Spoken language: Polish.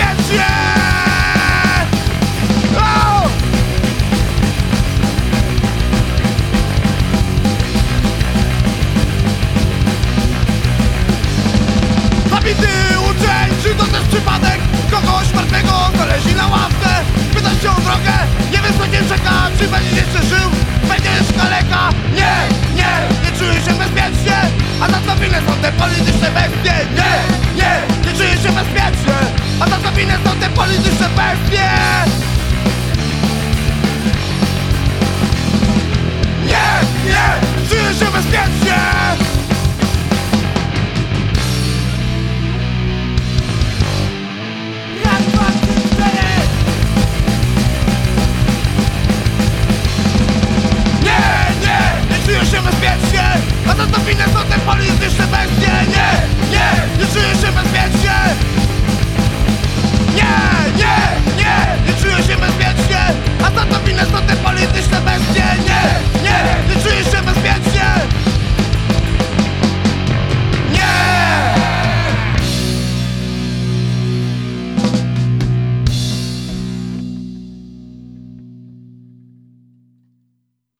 Bezpiecznie Au! Zabity uczeń, czy to też przypadek? Kogoś martwego znaleźli na ławce. Pytasz się o drogę, nie wiesz co cię czeka. Czy będziesz jeszcze żył, będziesz kaleka Nie, nie, nie czuję się bezpiecznie. A za co winne są te polityczne bestie? Nie, nie, nie czuję się bezpiecznie A za co winne są te polityczne bestie Nie,